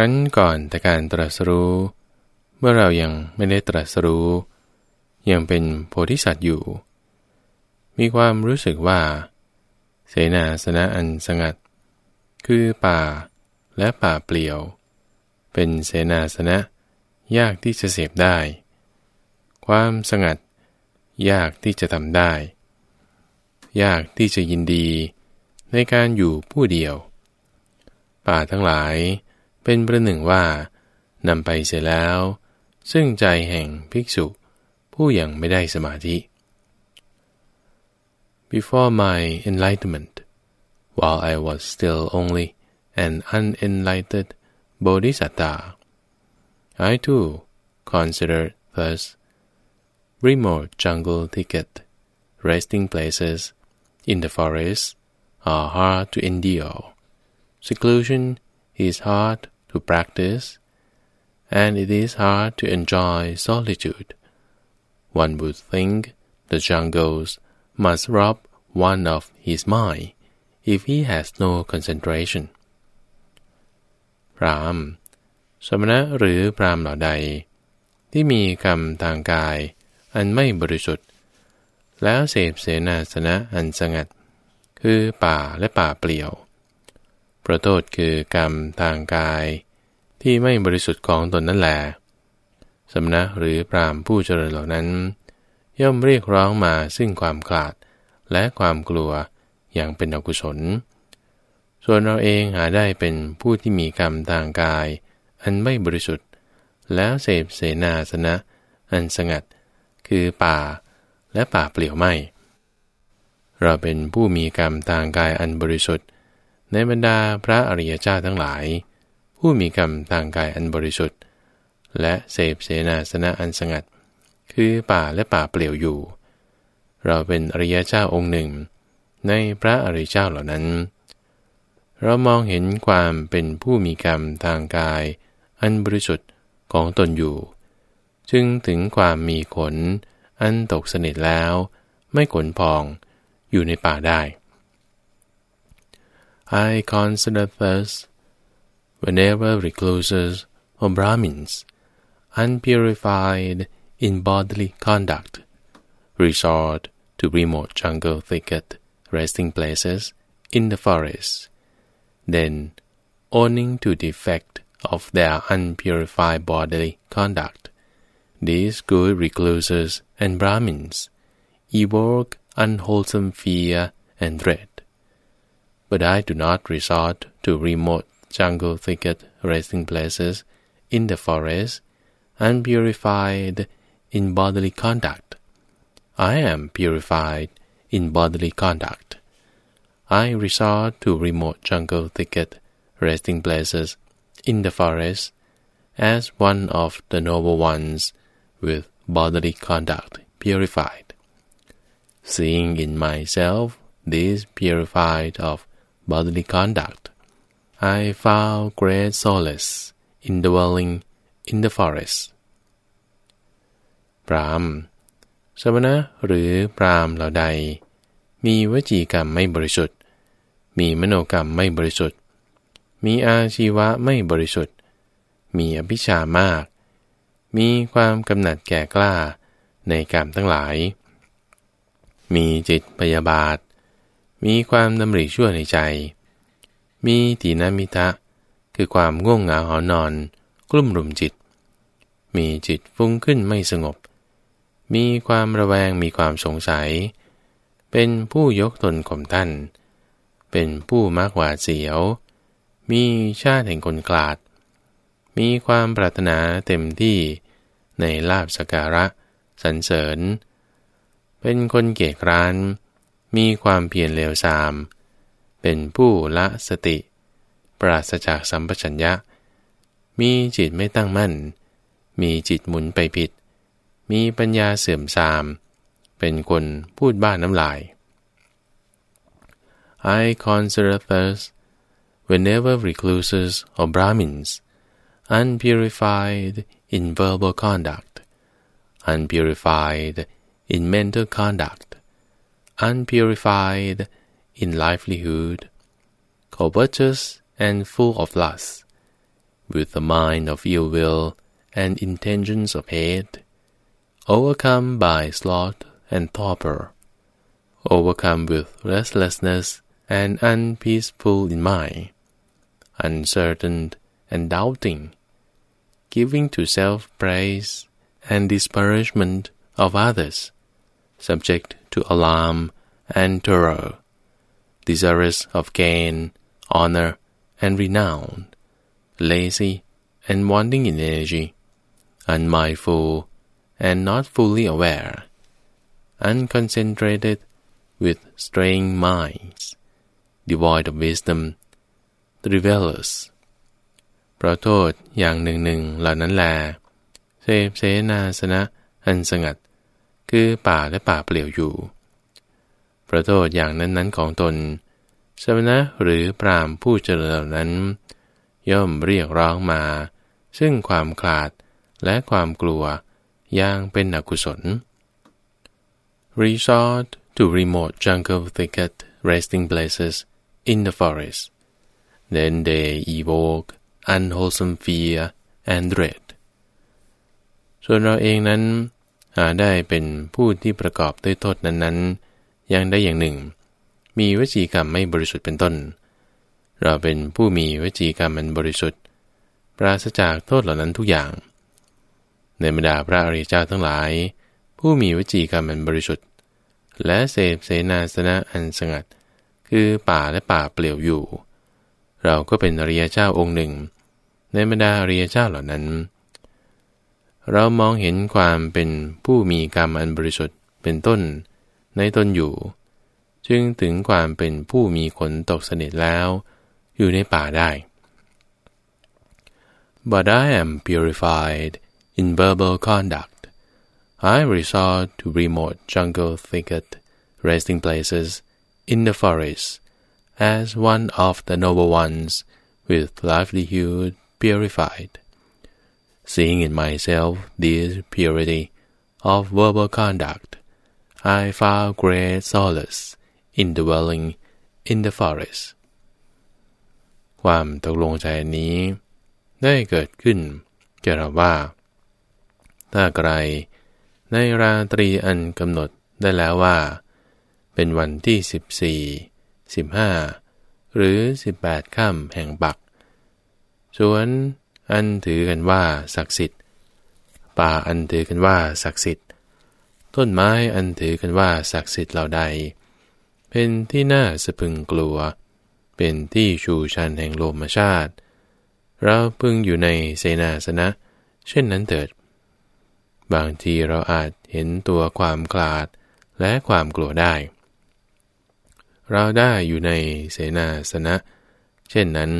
ครั้นก่อนแต่การตรัสรู้ เมื่อเรายังไม่ได้ตรัสรู้ ยังเป็นโพธิสัตว์อยู่ มีความรู้สึกว่า เสนาสนะอันสงัด คือป่าและป่าเปลี่ยว เป็นเสนาสนะยากที่จะเสพได้ ความสงัด ยากที่จะทำได้ ยากที่จะยินดีในการอยู่ผู้เดียว ป่าทั้งหลาย เป็นประหนึ่งว่านำไปเสร็จแล้ว ซึ่งใจแห่งภิกษุผู้ยังไม่ได้สมาธิ Before my enlightenment while I was still only an unenlightened bodhisattva I too considered thus remote jungle thicket resting places in the forest are hard to endure seclusion is hard to practice, and it is hard to enjoy solitude. One would think the jungles must rob one of his mind if he has no concentration. พรามสมณะหรือพรามเหล่าใด ที่มีกรรมทางกาย อันไม่บริสุทธิ์ แล้วเสพเสนาสนะอันสงัด คือป่าและป่าเปลี่ยว ประโทษคือกรรมทางกาย ที่ไม่บริสุทธิ์ของตนนั่นแหละสำนักหรือปรามผู้เจริญเหล่านั้น ย่อมเรียกร้องมาซึ่งความกลาดและความกลัวอย่างเป็นอกุศล ส่วนเราเองหาได้เป็นผู้ที่มีกรรมทางกาย อันไม่บริสุทธิ์ แล้วเสพเสนาสนะ อันสงัด คือป่าและป่าเปลี่ยวไม่ เราเป็นผู้มีกรรมทางกายอันบริสุทธิ์ ในบรรดาพระอริยเจ้าทั้งหลาย ผู้มีกรรมทางกายอันบริสุทธิ์ และเสพเสนาสนะอันสงัด คือป่าและป่าเปลี่ยวอยู่ เราเป็นอริยเจ้าองค์หนึ่ง ในพระอริยเจ้าเหล่านั้น เรามองเห็นความเป็นผู้มีกรรมทางกาย อันบริสุทธิ์ของตนอยู่ จึงถึงความมีขนอันตกสนิทแล้ว ไม่ขนพองอยู่ในป่าได้ I consider thus, whenever recluses or Brahmins, unpurified in bodily conduct, resort to remote jungle thicket resting places in the forest, then, owning to defect of their unpurified bodily conduct, these good recluses and Brahmins evoke unwholesome fear and dread but I do not resort to remote jungle thicket resting places in the forest, unpurified in bodily conduct. I am purified in bodily conduct. I resort to remote jungle thicket resting places in the forest as one of the noble ones with bodily conduct purified. Seeing in myself this purified of bodily conduct, I found great solace in dwelling in the forest. พรามสมณะหรือพรามเหล่าใด มีวจีกรรมไม่บริสุทธิ์ มีมโนกรรมไม่บริสุทธิ์ มีอาชีวะไม่บริสุทธิ์ มีอภิชามาก มีความกำหนัดแก่กล้าในกรรมทั้งหลาย มีจิตพยาบาท มีความดำริชั่วในใจ มีตีนามิทะ คือความง่วงเหงาหอนอน กลุ่มรุมจิต มีจิตฟุ้งขึ้นไม่สงบ มีความระแวงมีความสงสัย เป็นผู้ยกตนข่มท่าน เป็นผู้มากหวาดเสียว มีชาติแห่งคนกลาด มีความปรารถนาเต็มที่ในลาบสการะ สรรเสริญ เป็นคนเกียจคร้าน มีความเพียรเลวทราม เป็นผู้ละสติ ปราศจากสัมปชัญญะ มีจิตไม่ตั้งมั่น มีจิตหมุนไปผิด มีปัญญาเสื่อมทราม เป็นคนพูดบ้านน้ำลาย I consider thus whenever recluses or Brahmins unpurified in verbal conduct unpurified in mental conduct unpurified in livelihood, covetous and full of lust, with a mind of ill will and intentions of hate, overcome by sloth and torpor, overcome with restlessness and unpeaceful in mind, uncertain and doubting, giving to self-praise and disparagement of others, subject to alarm and terror, desirous of gain, honor, and renown, lazy and wanting in energy, unmindful and not fully aware, unconcentrated with straying minds, devoid of wisdom, trivelous เพราะโทษอย่างหนึ่งหนึ่งเหล่านั้นแลเสพเสนาสนะอันสงัด คือป่าและป่าเปลี่ยวอยู่เพราะโทษอย่างนั้นๆของตน สมณะหรือปรามผู้เจริญเหล่านั้น ย่อมเรียกร้องมา ซึ่งความคลาดและความกลัวอย่างเป็นอกุศล Resort to remote jungle thicket resting places in the forest then they evoke unwholesome fear and dread ส่วนเราเองนั้น หาได้เป็นผู้ที่ประกอบด้วยโทษนั้นๆ อย่างได้อย่างหนึ่ง มีวจีกรรมไม่บริสุทธิ์เป็นต้น เราเป็นผู้มีวจีกรรมมันบริสุทธิ์ ปราศจากโทษเหล่านั้นทุกอย่าง ในบรรดาพระอริยเจ้าทั้งหลาย ผู้มีวจีกรรมมันบริสุทธิ์ และเสพเสนาสนะอันสงัด คือป่าและป่าเปลี่ยวอยู่ เราก็เป็นอริยเจ้าองค์หนึ่ง ในบรรดาอริยเจ้าเหล่านั้น เรามองเห็นความเป็นผู้มีกรรมอันบริสุทธิ์เป็นต้น ในตนอยู่ จึงถึงความเป็นผู้มีขนตกสนิทแล้ว อยู่ในป่าได้ But I am purified in verbal conduct. I resort to remote jungle thicket resting places in the forest as one of the noble ones with livelihood purified. Seeing in myself this purity of verbal conduct, I found great solace in dwelling in the forest. ความตกลงใจนี้ ได้เกิดขึ้นแก่เราว่า ถ้าใครในราตรีอันกำหนดได้แล้วว่า เป็นวันที่สิบสี่สิบห้าหรือสิบแปดค่ำแห่งปักสวน อันถือกันว่าศักดิ์สิทธิ์ ป่าอันถือกันว่าศักดิ์สิทธิ์ ต้นไม้อันถือกันว่าศักดิ์สิทธิ์เหล่าใด เป็นที่น่าสะพึงกลัว เป็นที่ชูชันแห่งโลมชาติ เราพึงอยู่ในเสนาสนะ เช่นนั้นเถิด บางทีเราอาจเห็นตัวความกลาดและความกลัวได้ เราได้อยู่ในเสนาสนะ เช่นนั้น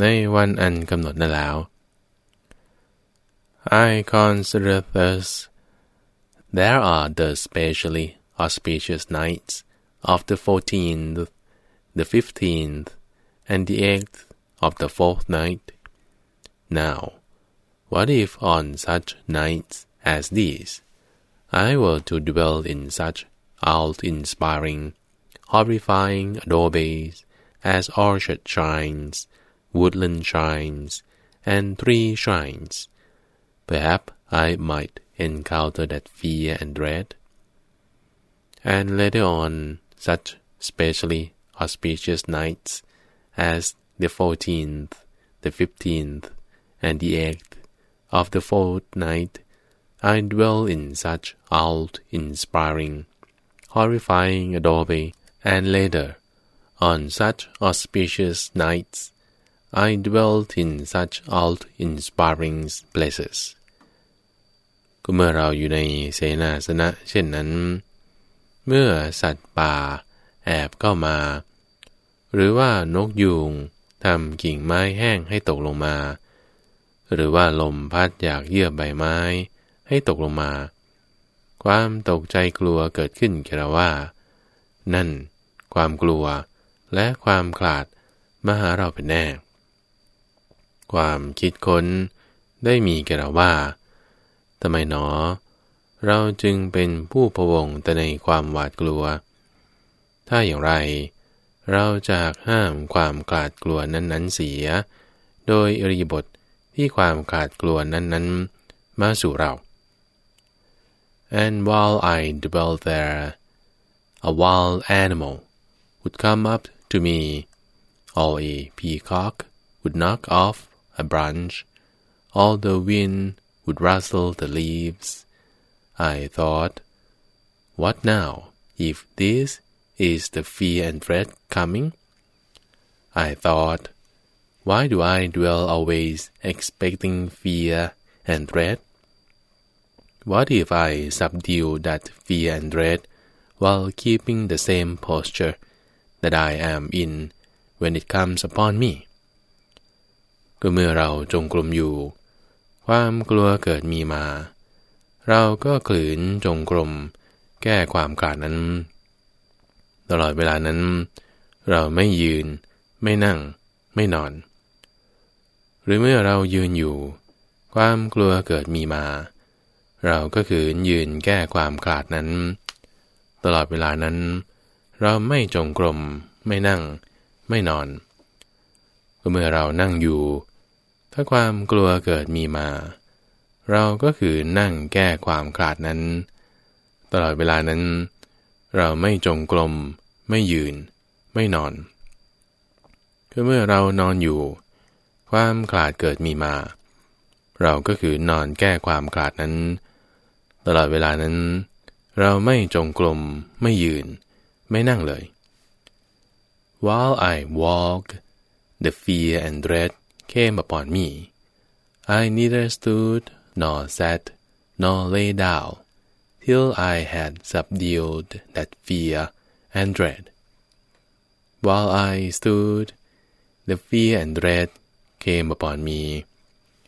ในวันอันกำหนดนั้นแล้ว I consider thus there are the specially auspicious nights of the fourteenth, the fifteenth, and the eighth of the fourth night. Now, what if on such nights as these, I were to dwell in such awe-inspiring, horrifying adobes as orchard shrines, woodland shrines, and tree shrines, perhaps I might encounter that fear and dread. And later on, such specially auspicious nights as the fourteenth, the fifteenth, and the eighth of the fortnight, I dwell in such awe-inspiring, horrifying adobe, and later, on such auspicious nights, I dwelt in such awe-inspiring places ก็เมื่อเราอยู่ในเสนาสนะ เช่นนั้น เมื่อสัตว์ป่า แอบเข้ามา หรือว่านกยูงทำกิ่งไม้แห้งให้ตกลงมา หรือว่าลมพัดอยากเยื่อใบไม้ให้ตกลงมา ความตกใจกลัวเกิดขึ้นแก่เราว่า นั่น ความกลัวและความขลาดมาหาเราเป็นแน่ ความคิดค้น ได้มีแก่เราว่าทำไมหนอ เราจึงเป็นผู้พวงแต่ในความหวาดกลัว ถ้าอย่างไร เราจะห้ามความกลาดกลัวนั้นๆเสีย โดยอริยบทที่ความขาดกลัวนั้นๆ มาสู่เรา and while I dwelt there a wild animal would come up to me or a peacock would knock off a branch all the wind would rustle the leaves I thought what now if this is the fear and dread coming I thought why do I dwell always expecting fear and dread? What if I subdue that fear and dread while keeping the same posture that I am in when it comes upon me? ก็เมื่อเราจงกลมอยู่ ความกลัวเกิดมีมา เราก็ขืนจงกรมแก้ความกลาดนั้น ตลอดเวลานั้น เราไม่ยืน ไม่นั่ง ไม่นอน หรือเมื่อเรายืนอยู่ ความกลัวเกิดมีมา เราก็คือยืนแก้ความขลาดนั้น ตลอดเวลานั้น เราไม่จงกรม ไม่นั่ง ไม่นอนเมื่อเรานั่งอยู่ ถ้าความกลัวเกิดมีมา เราก็คือนั่งแก้ความขลาดนั้น ตลอดเวลานั้น เราไม่จงกรมไม่ยืน ไม่นอนคือเมื่อเรานอนอยู่ ความขลาดเกิดมีมา เราก็คือนอนแก้ความขลาดนั้น ตลอดเวลานั้น เราไม่จงกลม ไม่ยืน ไม่นั่งเลย While I walk the fear and dread came upon me I neither stood nor sat nor lay down till I had subdued that fear and dread While I stood the fear and dread came upon me,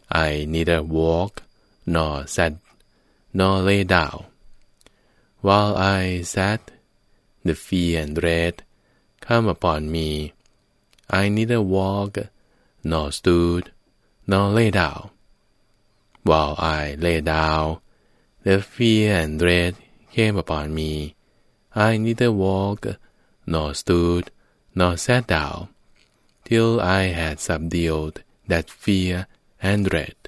I neither walked nor sat nor lay down. While I sat, the fear and dread come upon me. I neither walked nor stood nor lay down. While I lay down, the fear and dread came upon me. I neither walked nor stood nor sat down till I had subdued that fear and dread